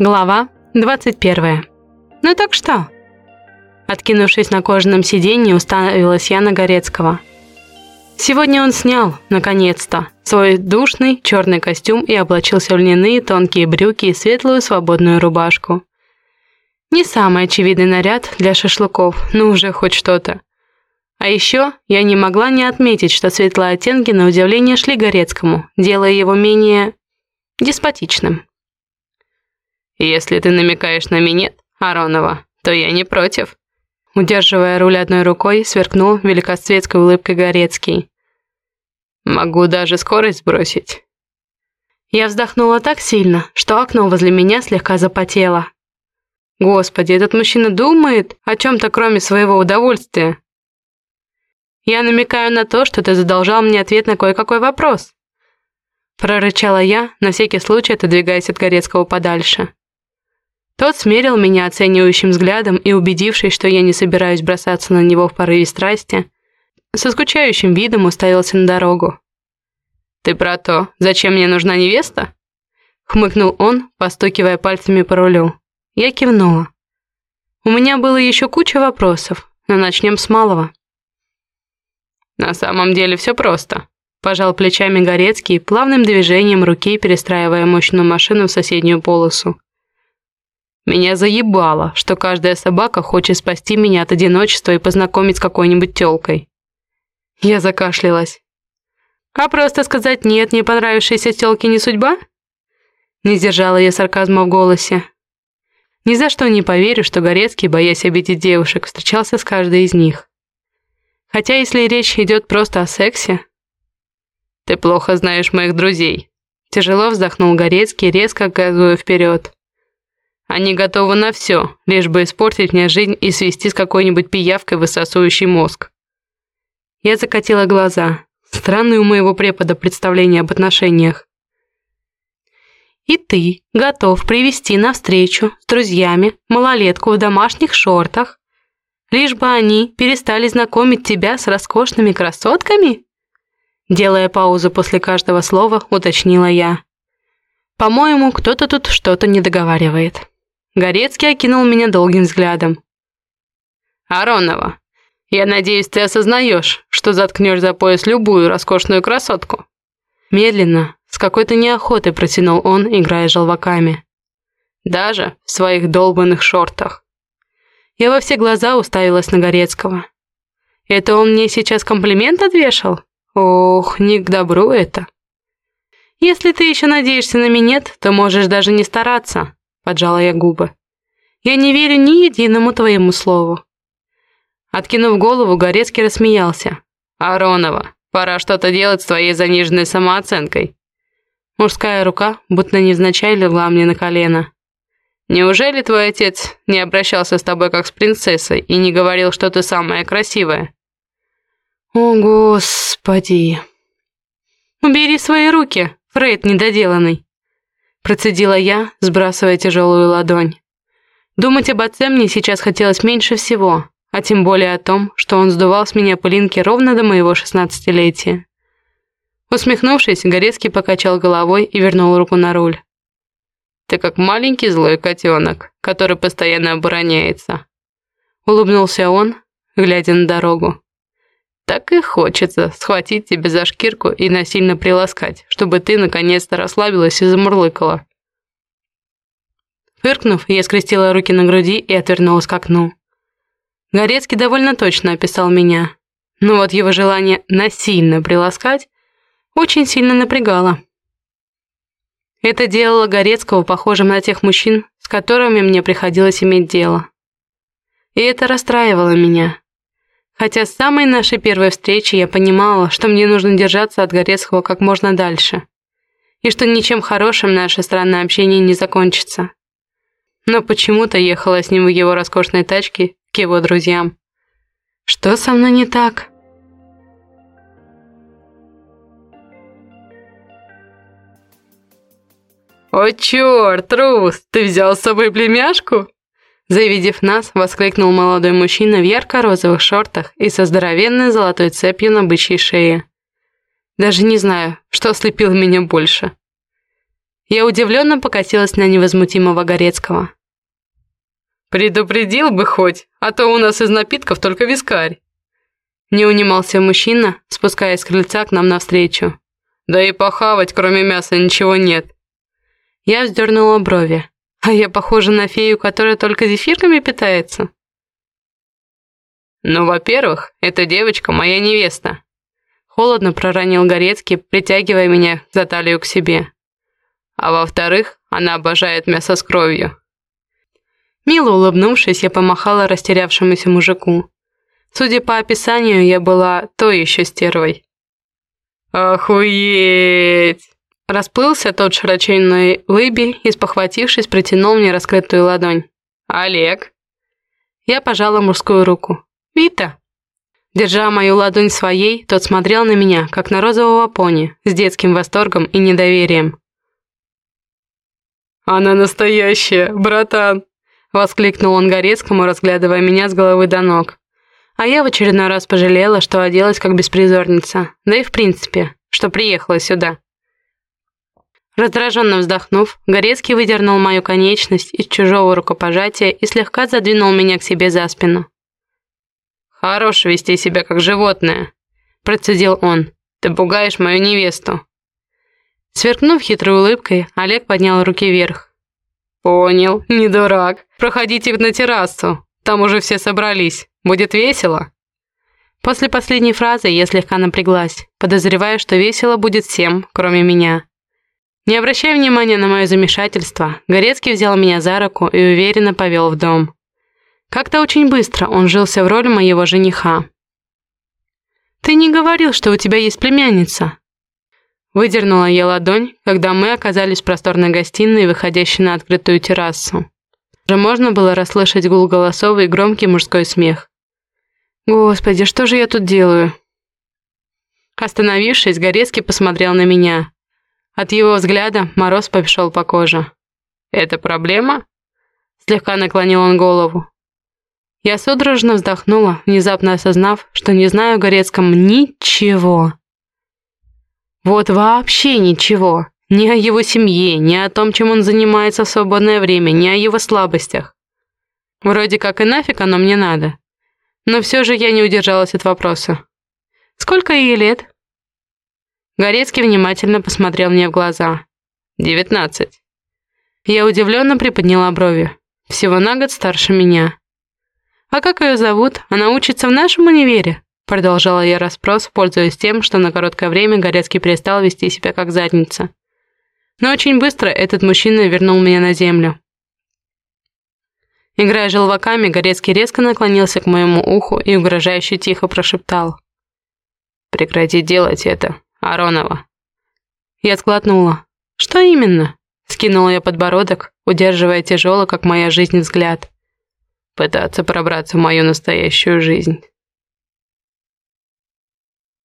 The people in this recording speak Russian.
Глава 21. Ну так что? Откинувшись на кожаном сиденье, уставилась я на Горецкого. Сегодня он снял, наконец-то, свой душный черный костюм и облачился в льняные тонкие брюки и светлую свободную рубашку. Не самый очевидный наряд для шашлыков, но уже хоть что-то. А еще я не могла не отметить, что светлые оттенки на удивление шли Горецкому, делая его менее деспотичным. «Если ты намекаешь на минет, Аронова, то я не против». Удерживая руль одной рукой, сверкнул великосветской улыбкой Горецкий. «Могу даже скорость сбросить». Я вздохнула так сильно, что окно возле меня слегка запотело. Господи, этот мужчина думает о чем-то кроме своего удовольствия. Я намекаю на то, что ты задолжал мне ответ на кое-какой вопрос. Прорычала я, на всякий случай отодвигаясь от Горецкого подальше. Тот смерил меня оценивающим взглядом и, убедившись, что я не собираюсь бросаться на него в порыве страсти, со скучающим видом уставился на дорогу. «Ты про то, зачем мне нужна невеста?» Хмыкнул он, постукивая пальцами по рулю. Я кивнула. У меня было еще куча вопросов, но начнем с малого. «На самом деле все просто», – пожал плечами Горецкий, плавным движением руки перестраивая мощную машину в соседнюю полосу. Меня заебало, что каждая собака хочет спасти меня от одиночества и познакомить с какой-нибудь тёлкой. Я закашлялась. А просто сказать «нет» не понравившейся тёлке не судьба? Не сдержала я сарказма в голосе. Ни за что не поверю, что Горецкий, боясь обидеть девушек, встречался с каждой из них. Хотя если речь идет просто о сексе... «Ты плохо знаешь моих друзей», — тяжело вздохнул Горецкий, резко газуя вперед. Они готовы на все, лишь бы испортить мне жизнь и свести с какой-нибудь пиявкой, высасывающей мозг. Я закатила глаза. Странное у моего препода представление об отношениях. И ты готов привести на встречу с друзьями малолетку в домашних шортах, лишь бы они перестали знакомить тебя с роскошными красотками? Делая паузу после каждого слова, уточнила я. По-моему, кто-то тут что-то не договаривает. Горецкий окинул меня долгим взглядом. «Аронова, я надеюсь, ты осознаешь, что заткнешь за пояс любую роскошную красотку». Медленно, с какой-то неохотой протянул он, играя желваками. «Даже в своих долбанных шортах». Я во все глаза уставилась на Горецкого. «Это он мне сейчас комплимент отвешал? Ох, не к добру это». «Если ты еще надеешься на минет, то можешь даже не стараться», поджала я губы. «Я не верю ни единому твоему слову». Откинув голову, Горецкий рассмеялся. «Аронова, пора что-то делать с твоей заниженной самооценкой». Мужская рука, будто невзначай, легла мне на колено. «Неужели твой отец не обращался с тобой как с принцессой и не говорил, что ты самая красивая?» «О, Господи!» «Убери свои руки, Фрейд недоделанный!» Процедила я, сбрасывая тяжелую ладонь. Думать об отце мне сейчас хотелось меньше всего, а тем более о том, что он сдувал с меня пылинки ровно до моего шестнадцатилетия. Усмехнувшись, Горецкий покачал головой и вернул руку на руль. «Ты как маленький злой котенок, который постоянно обороняется». Улыбнулся он, глядя на дорогу. Так и хочется схватить тебя за шкирку и насильно приласкать, чтобы ты наконец-то расслабилась и замурлыкала. Фыркнув, я скрестила руки на груди и отвернулась к окну. Горецкий довольно точно описал меня, но вот его желание насильно приласкать очень сильно напрягало. Это делало Горецкого похожим на тех мужчин, с которыми мне приходилось иметь дело. И это расстраивало меня. Хотя с самой нашей первой встречи я понимала, что мне нужно держаться от Горецкого как можно дальше. И что ничем хорошим наше странное общение не закончится. Но почему-то ехала с ним в его роскошной тачке к его друзьям. Что со мной не так? «О, черт, Рус, ты взял с собой племяшку?» Завидев нас, воскликнул молодой мужчина в ярко-розовых шортах и со здоровенной золотой цепью на бычьей шее. Даже не знаю, что слепил меня больше. Я удивленно покосилась на невозмутимого Горецкого. «Предупредил бы хоть, а то у нас из напитков только вискарь». Не унимался мужчина, спускаясь с крыльца к нам навстречу. «Да и похавать, кроме мяса, ничего нет». Я вздернула брови. А я похожа на фею, которая только зефирками питается? «Ну, во-первых, эта девочка моя невеста», — холодно проронил Горецкий, притягивая меня за талию к себе. «А во-вторых, она обожает мясо с кровью». Мило улыбнувшись, я помахала растерявшемуся мужику. Судя по описанию, я была то еще стервой. «Охуеть!» Расплылся тот широченной лыби и, спохватившись, протянул мне раскрытую ладонь. «Олег?» Я пожала мужскую руку. «Вита!» Держа мою ладонь своей, тот смотрел на меня, как на розового пони, с детским восторгом и недоверием. «Она настоящая, братан!» Воскликнул он Горецкому, разглядывая меня с головы до ног. А я в очередной раз пожалела, что оделась как беспризорница, да и в принципе, что приехала сюда. Раздраженно вздохнув, Горецкий выдернул мою конечность из чужого рукопожатия и слегка задвинул меня к себе за спину. «Хорош вести себя как животное», – процедил он. «Ты пугаешь мою невесту». Сверкнув хитрой улыбкой, Олег поднял руки вверх. «Понял, не дурак. Проходите на террасу. Там уже все собрались. Будет весело?» После последней фразы я слегка напряглась, подозревая, что весело будет всем, кроме меня. Не обращая внимания на мое замешательство, Горецкий взял меня за руку и уверенно повел в дом. Как-то очень быстро он жился в роли моего жениха. «Ты не говорил, что у тебя есть племянница?» Выдернула я ладонь, когда мы оказались в просторной гостиной, выходящей на открытую террасу. Уже можно было расслышать гул голосов и громкий мужской смех. «Господи, что же я тут делаю?» Остановившись, Горецкий посмотрел на меня. От его взгляда мороз пошел по коже. «Это проблема?» Слегка наклонил он голову. Я судорожно вздохнула, внезапно осознав, что не знаю о Горецком ничего. Вот вообще ничего. Ни о его семье, ни о том, чем он занимается в свободное время, ни о его слабостях. Вроде как и нафиг оно мне надо. Но все же я не удержалась от вопроса. «Сколько ей лет?» Горецкий внимательно посмотрел мне в глаза. «Девятнадцать». Я удивленно приподняла брови. Всего на год старше меня. «А как ее зовут? Она учится в нашем универе?» Продолжала я расспрос, пользуясь тем, что на короткое время Горецкий перестал вести себя как задница. Но очень быстро этот мужчина вернул меня на землю. Играя желваками, Горецкий резко наклонился к моему уху и угрожающе тихо прошептал. «Прекрати делать это, Аронова». Я сглотнула. «Что именно?» Скинула я подбородок, удерживая тяжело, как моя жизнь, взгляд пытаться пробраться в мою настоящую жизнь.